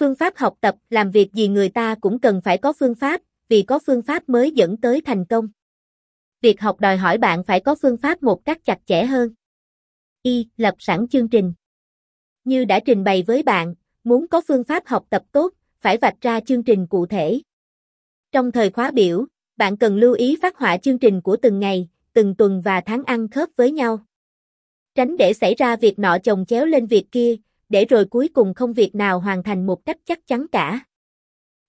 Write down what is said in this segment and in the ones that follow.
Phương pháp học tập, làm việc gì người ta cũng cần phải có phương pháp, vì có phương pháp mới dẫn tới thành công. Việc học đòi hỏi bạn phải có phương pháp một cách chặt chẽ hơn. Y. Lập sẵn chương trình. Như đã trình bày với bạn, muốn có phương pháp học tập tốt, phải vạch ra chương trình cụ thể. Trong thời khóa biểu, bạn cần lưu ý phát họa chương trình của từng ngày, từng tuần và tháng ăn khớp với nhau. Tránh để xảy ra việc nọ chồng chéo lên việc kia, để rồi cuối cùng không việc nào hoàn thành một cách chắc chắn cả.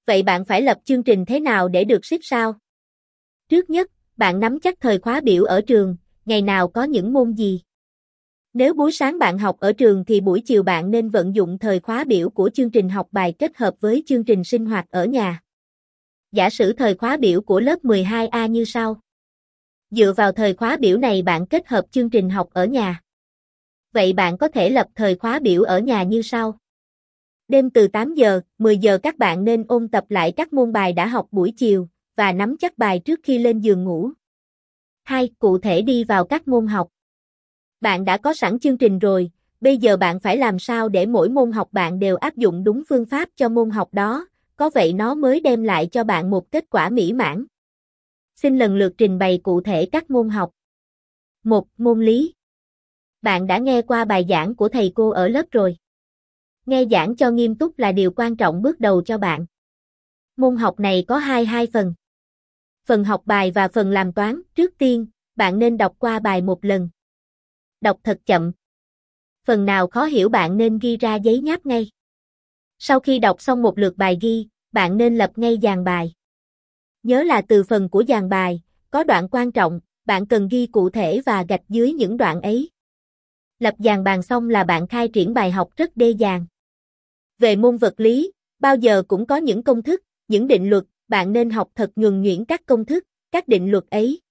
Vậy bạn phải lập chương trình thế nào để được xếp sao? Trước nhất, bạn nắm chắc thời khóa biểu ở trường, ngày nào có những môn gì. Nếu buổi sáng bạn học ở trường thì buổi chiều bạn nên vận dụng thời khóa biểu của chương trình học bài kết hợp với chương trình sinh hoạt ở nhà. Giả sử thời khóa biểu của lớp 12A như sau. Dựa vào thời khóa biểu này bạn kết hợp chương trình học ở nhà. Vậy bạn có thể lập thời khóa biểu ở nhà như sau. Đêm từ 8 giờ, 10 giờ các bạn nên ôn tập lại các môn bài đã học buổi chiều và nắm chắc bài trước khi lên giường ngủ. 2. Cụ thể đi vào các môn học. Bạn đã có sẵn chương trình rồi, bây giờ bạn phải làm sao để mỗi môn học bạn đều áp dụng đúng phương pháp cho môn học đó, có vậy nó mới đem lại cho bạn một kết quả mỹ mãn. Xin lần lượt trình bày cụ thể các môn học. 1. Môn lý. Bạn đã nghe qua bài giảng của thầy cô ở lớp rồi. Nghe giảng cho nghiêm túc là điều quan trọng bước đầu cho bạn. Môn học này có hai hai phần. Phần học bài và phần làm toán, trước tiên, bạn nên đọc qua bài một lần. Đọc thật chậm. Phần nào khó hiểu bạn nên ghi ra giấy nháp ngay. Sau khi đọc xong một lượt bài ghi, bạn nên lập ngay dàn bài. Nhớ là từ phần của dàn bài, có đoạn quan trọng, bạn cần ghi cụ thể và gạch dưới những đoạn ấy. Lập dàn bàn xong là bạn khai triển bài học rất đê dàng. Về môn vật lý, bao giờ cũng có những công thức, những định luật, bạn nên học thật nhuần nhuyễn các công thức, các định luật ấy.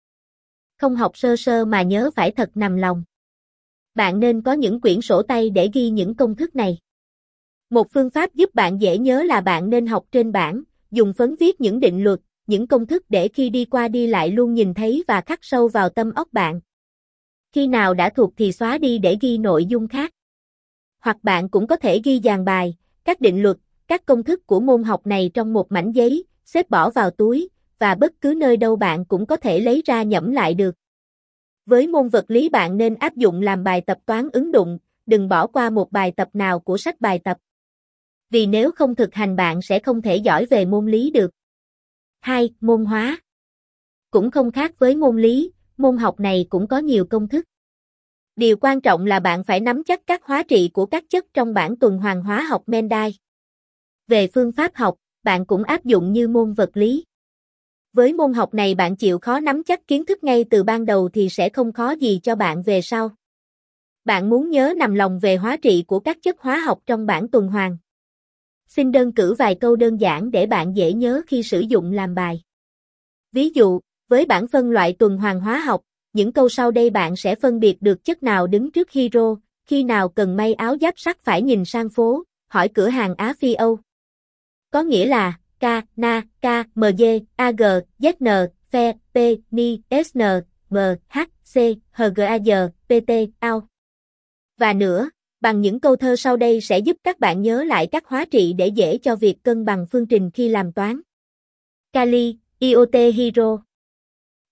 Không học sơ sơ mà nhớ phải thật nằm lòng. Bạn nên có những quyển sổ tay để ghi những công thức này. Một phương pháp giúp bạn dễ nhớ là bạn nên học trên bảng, dùng phấn viết những định luật, những công thức để khi đi qua đi lại luôn nhìn thấy và khắc sâu vào tâm óc bạn. Khi nào đã thuộc thì xóa đi để ghi nội dung khác. Hoặc bạn cũng có thể ghi dàn bài, các định luật, các công thức của môn học này trong một mảnh giấy, xếp bỏ vào túi, và bất cứ nơi đâu bạn cũng có thể lấy ra nhẩm lại được. Với môn vật lý bạn nên áp dụng làm bài tập toán ứng dụng, đừng bỏ qua một bài tập nào của sách bài tập. Vì nếu không thực hành bạn sẽ không thể giỏi về môn lý được. 2. Môn hóa Cũng không khác với môn lý, môn học này cũng có nhiều công thức. Điều quan trọng là bạn phải nắm chắc các hóa trị của các chất trong bảng tuần hoàn hóa học Mendai. Về phương pháp học, bạn cũng áp dụng như môn vật lý. Với môn học này bạn chịu khó nắm chắc kiến thức ngay từ ban đầu thì sẽ không khó gì cho bạn về sau. Bạn muốn nhớ nằm lòng về hóa trị của các chất hóa học trong bảng tuần hoàn. Xin đơn cử vài câu đơn giản để bạn dễ nhớ khi sử dụng làm bài. Ví dụ, với bảng phân loại tuần hoàn hóa học, những câu sau đây bạn sẽ phân biệt được chất nào đứng trước hero, khi nào cần may áo giáp sắt phải nhìn sang phố, hỏi cửa hàng Á Phi Âu. Có nghĩa là K, Na, K, M, G, A, G, Z, N, F, P, Ni, S, N, M, H, C, H, G, A, G, P, T, Ao. Và nữa, bằng những câu thơ sau đây sẽ giúp các bạn nhớ lại các hóa trị để dễ cho việc cân bằng phương trình khi làm toán. Kali, IOT Hero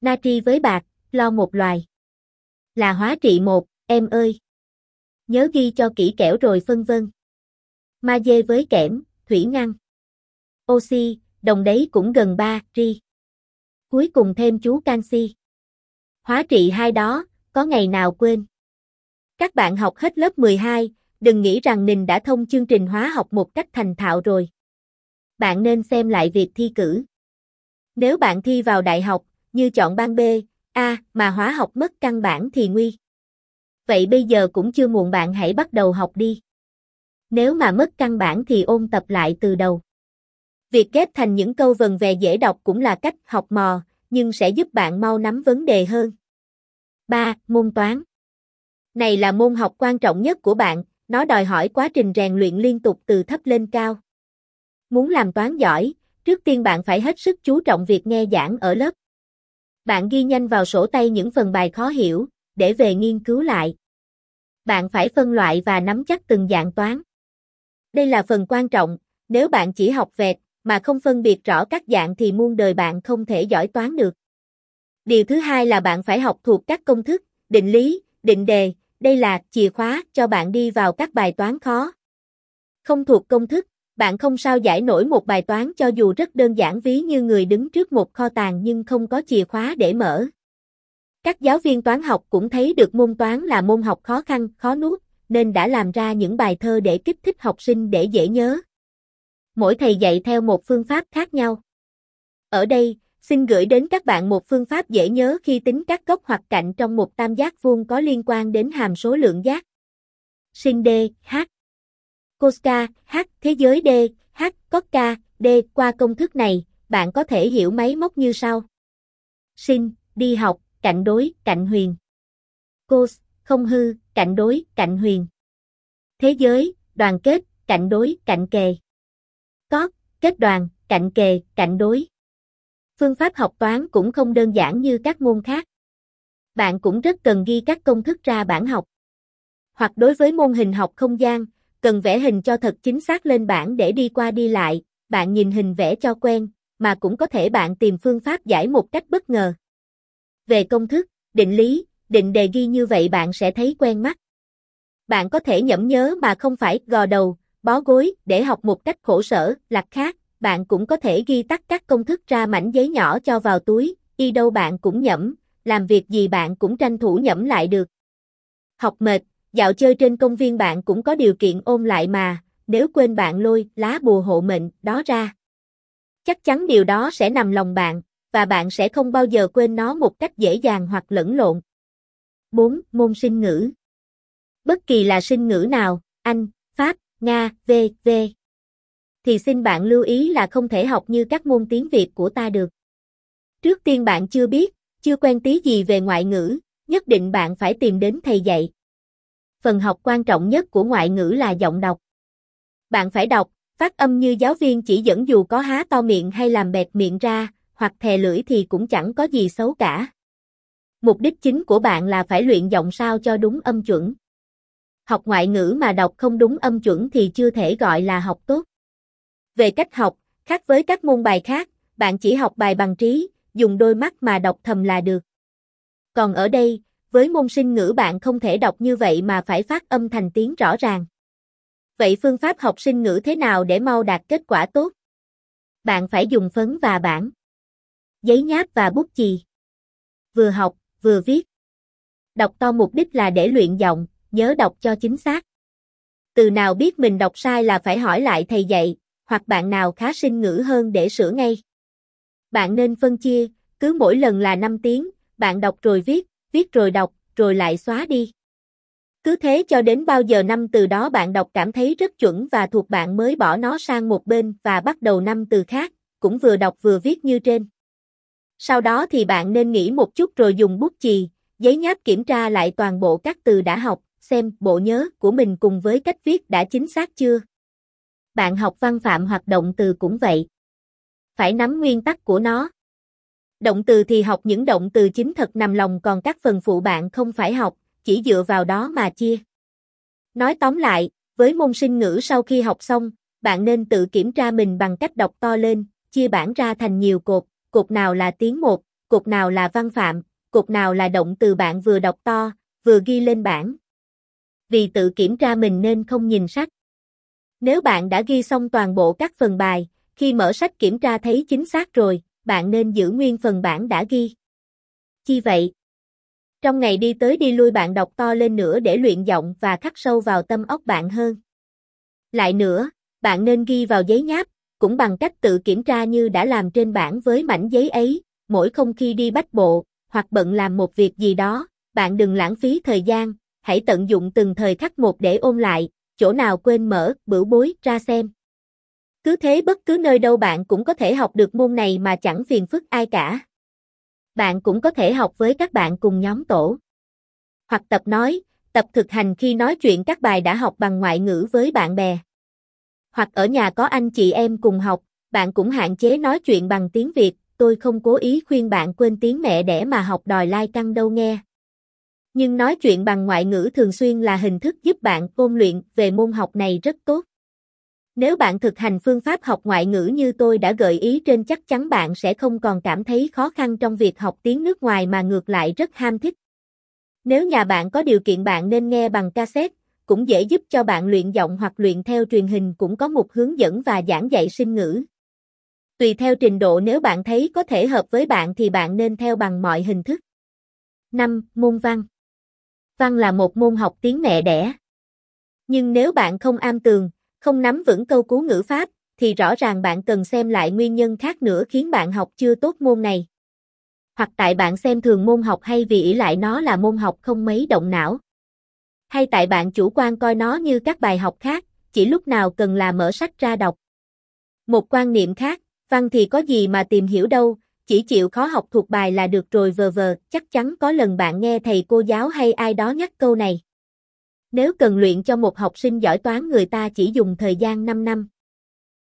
Natri với bạc, lo một loài. Là hóa trị một, em ơi. Nhớ ghi cho kỹ kẽo rồi phân vân. Ma dê với kẽm, thủy ngăn. Oxy, đồng đấy cũng gần 3, ri. Cuối cùng thêm chú canxi. Hóa trị hai đó, có ngày nào quên. Các bạn học hết lớp 12, đừng nghĩ rằng mình đã thông chương trình hóa học một cách thành thạo rồi. Bạn nên xem lại việc thi cử. Nếu bạn thi vào đại học, như chọn ban B, A, mà hóa học mất căn bản thì nguy. Vậy bây giờ cũng chưa muộn bạn hãy bắt đầu học đi. Nếu mà mất căn bản thì ôn tập lại từ đầu. Việc ghép thành những câu vần về dễ đọc cũng là cách học mò, nhưng sẽ giúp bạn mau nắm vấn đề hơn. 3. Môn toán Này là môn học quan trọng nhất của bạn, nó đòi hỏi quá trình rèn luyện liên tục từ thấp lên cao. Muốn làm toán giỏi, trước tiên bạn phải hết sức chú trọng việc nghe giảng ở lớp. Bạn ghi nhanh vào sổ tay những phần bài khó hiểu, để về nghiên cứu lại. Bạn phải phân loại và nắm chắc từng dạng toán. Đây là phần quan trọng, nếu bạn chỉ học vẹt, mà không phân biệt rõ các dạng thì muôn đời bạn không thể giỏi toán được. Điều thứ hai là bạn phải học thuộc các công thức, định lý, định đề, đây là chìa khóa cho bạn đi vào các bài toán khó. Không thuộc công thức, bạn không sao giải nổi một bài toán cho dù rất đơn giản ví như người đứng trước một kho tàng nhưng không có chìa khóa để mở. Các giáo viên toán học cũng thấy được môn toán là môn học khó khăn, khó nuốt, nên đã làm ra những bài thơ để kích thích học sinh để dễ nhớ. Mỗi thầy dạy theo một phương pháp khác nhau. Ở đây, xin gửi đến các bạn một phương pháp dễ nhớ khi tính các góc hoặc cạnh trong một tam giác vuông có liên quan đến hàm số lượng giác. Sinh D, H. Cosca, H, thế giới D, H, Cosca, D. Qua công thức này, bạn có thể hiểu máy móc như sau. sin, đi học, cạnh đối, cạnh huyền. Cos, không hư, cạnh đối, cạnh huyền. Thế giới, đoàn kết, cạnh đối, cạnh kề. Cos, kết đoàn, cạnh kề, cạnh đối. Phương pháp học toán cũng không đơn giản như các môn khác. Bạn cũng rất cần ghi các công thức ra bản học. Hoặc đối với môn hình học không gian, cần vẽ hình cho thật chính xác lên bảng để đi qua đi lại, bạn nhìn hình vẽ cho quen, mà cũng có thể bạn tìm phương pháp giải một cách bất ngờ. Về công thức, định lý, định đề ghi như vậy bạn sẽ thấy quen mắt. Bạn có thể nhẩm nhớ mà không phải gò đầu, bó gối để học một cách khổ sở, lạc khác, bạn cũng có thể ghi tắt các công thức ra mảnh giấy nhỏ cho vào túi, đi đâu bạn cũng nhẩm, làm việc gì bạn cũng tranh thủ nhẩm lại được. Học mệt, dạo chơi trên công viên bạn cũng có điều kiện ôm lại mà, nếu quên bạn lôi lá bùa hộ mệnh đó ra. Chắc chắn điều đó sẽ nằm lòng bạn, và bạn sẽ không bao giờ quên nó một cách dễ dàng hoặc lẫn lộn. 4. Môn sinh ngữ Bất kỳ là sinh ngữ nào, Anh, Pháp, Nga, V, V, thì xin bạn lưu ý là không thể học như các môn tiếng Việt của ta được. Trước tiên bạn chưa biết, chưa quen tí gì về ngoại ngữ, nhất định bạn phải tìm đến thầy dạy. Phần học quan trọng nhất của ngoại ngữ là giọng đọc. Bạn phải đọc, phát âm như giáo viên chỉ dẫn dù có há to miệng hay làm bẹt miệng ra, hoặc thè lưỡi thì cũng chẳng có gì xấu cả. Mục đích chính của bạn là phải luyện giọng sao cho đúng âm chuẩn. Học ngoại ngữ mà đọc không đúng âm chuẩn thì chưa thể gọi là học tốt. Về cách học, khác với các môn bài khác, bạn chỉ học bài bằng trí, dùng đôi mắt mà đọc thầm là được. Còn ở đây, với môn sinh ngữ bạn không thể đọc như vậy mà phải phát âm thành tiếng rõ ràng. Vậy phương pháp học sinh ngữ thế nào để mau đạt kết quả tốt? Bạn phải dùng phấn và bảng, giấy nháp và bút chì. Vừa học, vừa viết. Đọc to mục đích là để luyện giọng, nhớ đọc cho chính xác. Từ nào biết mình đọc sai là phải hỏi lại thầy dạy, hoặc bạn nào khá sinh ngữ hơn để sửa ngay. Bạn nên phân chia, cứ mỗi lần là 5 tiếng, bạn đọc rồi viết, viết rồi đọc, rồi lại xóa đi. Cứ thế cho đến bao giờ năm từ đó bạn đọc cảm thấy rất chuẩn và thuộc bạn mới bỏ nó sang một bên và bắt đầu năm từ khác, cũng vừa đọc vừa viết như trên. Sau đó thì bạn nên nghỉ một chút rồi dùng bút chì, giấy nháp kiểm tra lại toàn bộ các từ đã học, xem bộ nhớ của mình cùng với cách viết đã chính xác chưa bạn học văn phạm hoạt động từ cũng vậy. Phải nắm nguyên tắc của nó. Động từ thì học những động từ chính thật nằm lòng còn các phần phụ bạn không phải học, chỉ dựa vào đó mà chia. Nói tóm lại, với môn sinh ngữ sau khi học xong, bạn nên tự kiểm tra mình bằng cách đọc to lên, chia bản ra thành nhiều cột, cột nào là tiếng một, cột nào là văn phạm, cột nào là động từ bạn vừa đọc to, vừa ghi lên bảng. Vì tự kiểm tra mình nên không nhìn sách. Nếu bạn đã ghi xong toàn bộ các phần bài, khi mở sách kiểm tra thấy chính xác rồi, bạn nên giữ nguyên phần bản đã ghi. Chi vậy? Trong ngày đi tới đi lui bạn đọc to lên nữa để luyện giọng và khắc sâu vào tâm óc bạn hơn. Lại nữa, bạn nên ghi vào giấy nháp, cũng bằng cách tự kiểm tra như đã làm trên bảng với mảnh giấy ấy, mỗi không khi đi bách bộ, hoặc bận làm một việc gì đó, bạn đừng lãng phí thời gian, hãy tận dụng từng thời khắc một để ôn lại, chỗ nào quên mở, bửu bối, ra xem. Cứ thế bất cứ nơi đâu bạn cũng có thể học được môn này mà chẳng phiền phức ai cả. Bạn cũng có thể học với các bạn cùng nhóm tổ. Hoặc tập nói, tập thực hành khi nói chuyện các bài đã học bằng ngoại ngữ với bạn bè. Hoặc ở nhà có anh chị em cùng học, bạn cũng hạn chế nói chuyện bằng tiếng Việt, tôi không cố ý khuyên bạn quên tiếng mẹ đẻ mà học đòi lai like căng đâu nghe nhưng nói chuyện bằng ngoại ngữ thường xuyên là hình thức giúp bạn ôn luyện về môn học này rất tốt. Nếu bạn thực hành phương pháp học ngoại ngữ như tôi đã gợi ý trên chắc chắn bạn sẽ không còn cảm thấy khó khăn trong việc học tiếng nước ngoài mà ngược lại rất ham thích. Nếu nhà bạn có điều kiện bạn nên nghe bằng cassette, cũng dễ giúp cho bạn luyện giọng hoặc luyện theo truyền hình cũng có một hướng dẫn và giảng dạy sinh ngữ. Tùy theo trình độ nếu bạn thấy có thể hợp với bạn thì bạn nên theo bằng mọi hình thức. 5. Môn văn Văn là một môn học tiếng mẹ đẻ. Nhưng nếu bạn không am tường, không nắm vững câu cú ngữ pháp, thì rõ ràng bạn cần xem lại nguyên nhân khác nữa khiến bạn học chưa tốt môn này. Hoặc tại bạn xem thường môn học hay vì ý lại nó là môn học không mấy động não. Hay tại bạn chủ quan coi nó như các bài học khác, chỉ lúc nào cần là mở sách ra đọc. Một quan niệm khác, văn thì có gì mà tìm hiểu đâu, chỉ chịu khó học thuộc bài là được rồi vờ vờ, chắc chắn có lần bạn nghe thầy cô giáo hay ai đó nhắc câu này. Nếu cần luyện cho một học sinh giỏi toán người ta chỉ dùng thời gian 5 năm.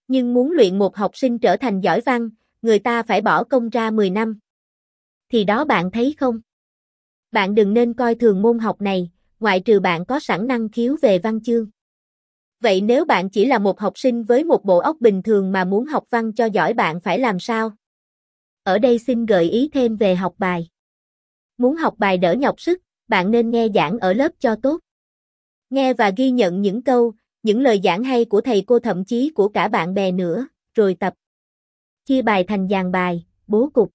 Nhưng muốn luyện một học sinh trở thành giỏi văn, người ta phải bỏ công ra 10 năm. Thì đó bạn thấy không? Bạn đừng nên coi thường môn học này, ngoại trừ bạn có sẵn năng khiếu về văn chương. Vậy nếu bạn chỉ là một học sinh với một bộ óc bình thường mà muốn học văn cho giỏi bạn phải làm sao? Ở đây xin gợi ý thêm về học bài. Muốn học bài đỡ nhọc sức, bạn nên nghe giảng ở lớp cho tốt. Nghe và ghi nhận những câu, những lời giảng hay của thầy cô thậm chí của cả bạn bè nữa, rồi tập. Chia bài thành dàn bài, bố cục.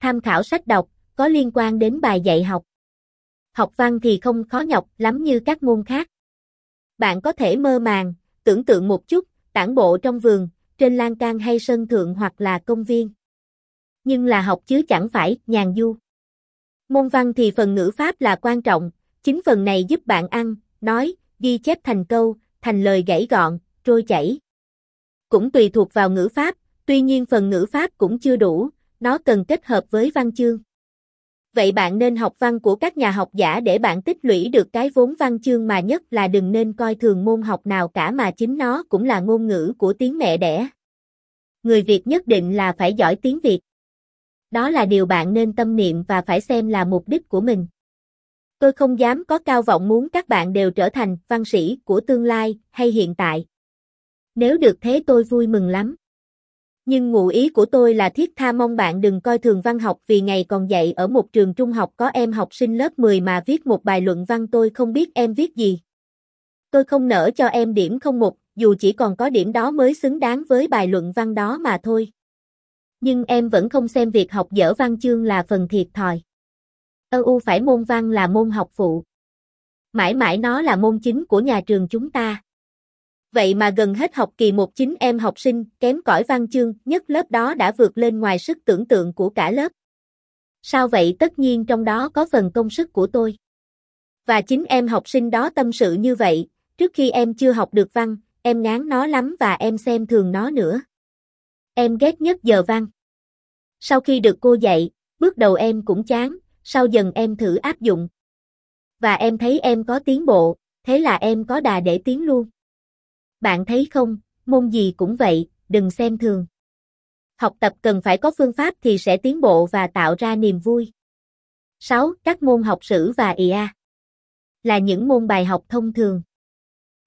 Tham khảo sách đọc, có liên quan đến bài dạy học. Học văn thì không khó nhọc lắm như các môn khác. Bạn có thể mơ màng, tưởng tượng một chút, tản bộ trong vườn, trên lan can hay sân thượng hoặc là công viên. Nhưng là học chứ chẳng phải nhàn du. Môn văn thì phần ngữ pháp là quan trọng, chính phần này giúp bạn ăn, nói, ghi chép thành câu, thành lời gãy gọn, trôi chảy. Cũng tùy thuộc vào ngữ pháp, tuy nhiên phần ngữ pháp cũng chưa đủ, nó cần kết hợp với văn chương. Vậy bạn nên học văn của các nhà học giả để bạn tích lũy được cái vốn văn chương mà nhất là đừng nên coi thường môn học nào cả mà chính nó cũng là ngôn ngữ của tiếng mẹ đẻ. Người Việt nhất định là phải giỏi tiếng Việt. Đó là điều bạn nên tâm niệm và phải xem là mục đích của mình. Tôi không dám có cao vọng muốn các bạn đều trở thành văn sĩ của tương lai hay hiện tại. Nếu được thế tôi vui mừng lắm. Nhưng ngụ ý của tôi là thiết tha mong bạn đừng coi thường văn học vì ngày còn dạy ở một trường trung học có em học sinh lớp 10 mà viết một bài luận văn tôi không biết em viết gì. Tôi không nỡ cho em điểm không một, dù chỉ còn có điểm đó mới xứng đáng với bài luận văn đó mà thôi. Nhưng em vẫn không xem việc học dở văn chương là phần thiệt thòi. EU phải môn văn là môn học phụ. Mãi mãi nó là môn chính của nhà trường chúng ta. Vậy mà gần hết học kỳ một chính em học sinh kém cỏi văn chương nhất lớp đó đã vượt lên ngoài sức tưởng tượng của cả lớp. Sao vậy tất nhiên trong đó có phần công sức của tôi. Và chính em học sinh đó tâm sự như vậy, trước khi em chưa học được văn, em ngán nó lắm và em xem thường nó nữa. Em ghét nhất giờ văn. Sau khi được cô dạy, bước đầu em cũng chán, sau dần em thử áp dụng. Và em thấy em có tiến bộ, thế là em có đà để tiến luôn. Bạn thấy không, môn gì cũng vậy, đừng xem thường. Học tập cần phải có phương pháp thì sẽ tiến bộ và tạo ra niềm vui. 6. Các môn học sử và IA là những môn bài học thông thường.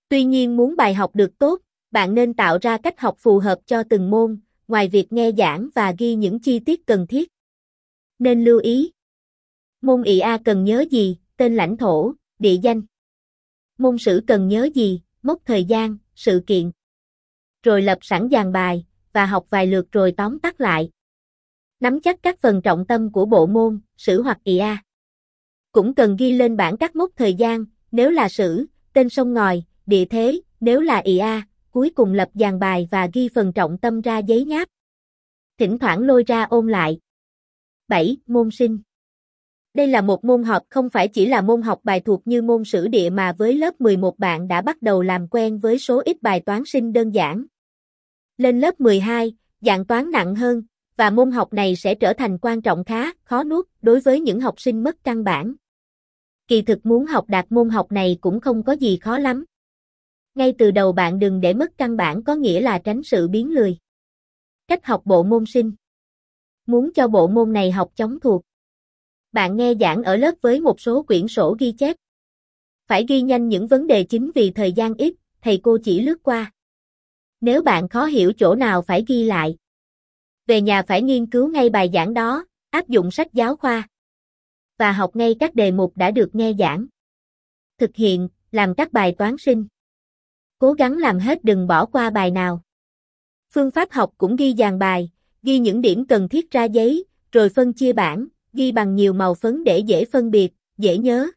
Tuy nhiên muốn bài học được tốt, bạn nên tạo ra cách học phù hợp cho từng môn, ngoài việc nghe giảng và ghi những chi tiết cần thiết. Nên lưu ý. Môn IA cần nhớ gì, tên lãnh thổ, địa danh. Môn sử cần nhớ gì, mốc thời gian, sự kiện. Rồi lập sẵn dàn bài, và học vài lượt rồi tóm tắt lại. Nắm chắc các phần trọng tâm của bộ môn, sử hoặc IA. Cũng cần ghi lên bảng các mốc thời gian, nếu là sử, tên sông ngòi, địa thế, nếu là IA, cuối cùng lập dàn bài và ghi phần trọng tâm ra giấy nháp. Thỉnh thoảng lôi ra ôn lại. 7. Môn sinh đây là một môn học không phải chỉ là môn học bài thuộc như môn sử địa mà với lớp 11 bạn đã bắt đầu làm quen với số ít bài toán sinh đơn giản. Lên lớp 12, dạng toán nặng hơn, và môn học này sẽ trở thành quan trọng khá, khó nuốt đối với những học sinh mất căn bản. Kỳ thực muốn học đạt môn học này cũng không có gì khó lắm. Ngay từ đầu bạn đừng để mất căn bản có nghĩa là tránh sự biến lười. Cách học bộ môn sinh Muốn cho bộ môn này học chóng thuộc bạn nghe giảng ở lớp với một số quyển sổ ghi chép. Phải ghi nhanh những vấn đề chính vì thời gian ít, thầy cô chỉ lướt qua. Nếu bạn khó hiểu chỗ nào phải ghi lại. Về nhà phải nghiên cứu ngay bài giảng đó, áp dụng sách giáo khoa. Và học ngay các đề mục đã được nghe giảng. Thực hiện, làm các bài toán sinh. Cố gắng làm hết đừng bỏ qua bài nào. Phương pháp học cũng ghi dàn bài, ghi những điểm cần thiết ra giấy, rồi phân chia bảng, ghi bằng nhiều màu phấn để dễ phân biệt, dễ nhớ.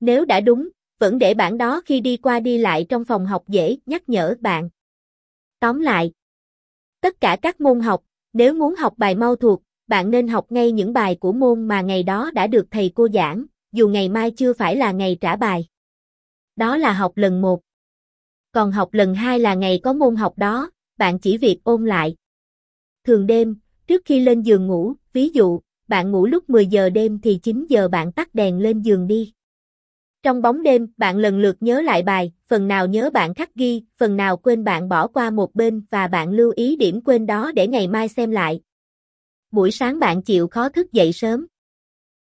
Nếu đã đúng, vẫn để bảng đó khi đi qua đi lại trong phòng học dễ nhắc nhở bạn. Tóm lại, tất cả các môn học, nếu muốn học bài mau thuộc, bạn nên học ngay những bài của môn mà ngày đó đã được thầy cô giảng, dù ngày mai chưa phải là ngày trả bài. Đó là học lần 1. Còn học lần 2 là ngày có môn học đó, bạn chỉ việc ôn lại. Thường đêm, trước khi lên giường ngủ, ví dụ, bạn ngủ lúc 10 giờ đêm thì 9 giờ bạn tắt đèn lên giường đi. Trong bóng đêm, bạn lần lượt nhớ lại bài, phần nào nhớ bạn khắc ghi, phần nào quên bạn bỏ qua một bên và bạn lưu ý điểm quên đó để ngày mai xem lại. Buổi sáng bạn chịu khó thức dậy sớm.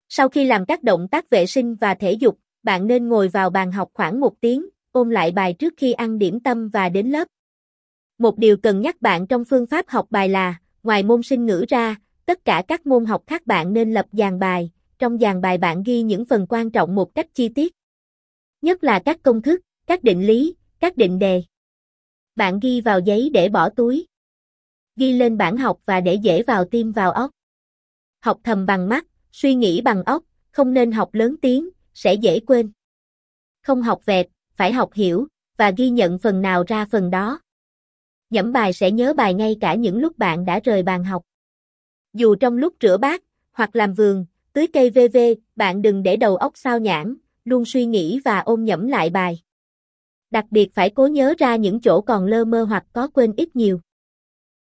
Sau khi làm các động tác vệ sinh và thể dục, bạn nên ngồi vào bàn học khoảng một tiếng, ôn lại bài trước khi ăn điểm tâm và đến lớp. Một điều cần nhắc bạn trong phương pháp học bài là, ngoài môn sinh ngữ ra, tất cả các môn học khác bạn nên lập dàn bài, trong dàn bài bạn ghi những phần quan trọng một cách chi tiết. Nhất là các công thức, các định lý, các định đề. Bạn ghi vào giấy để bỏ túi. Ghi lên bảng học và để dễ vào tim vào óc. Học thầm bằng mắt, suy nghĩ bằng óc, không nên học lớn tiếng, sẽ dễ quên. Không học vẹt, phải học hiểu, và ghi nhận phần nào ra phần đó. Nhẩm bài sẽ nhớ bài ngay cả những lúc bạn đã rời bàn học. Dù trong lúc rửa bát, hoặc làm vườn, tưới cây VV, bạn đừng để đầu óc sao nhãng, luôn suy nghĩ và ôm nhẩm lại bài. Đặc biệt phải cố nhớ ra những chỗ còn lơ mơ hoặc có quên ít nhiều.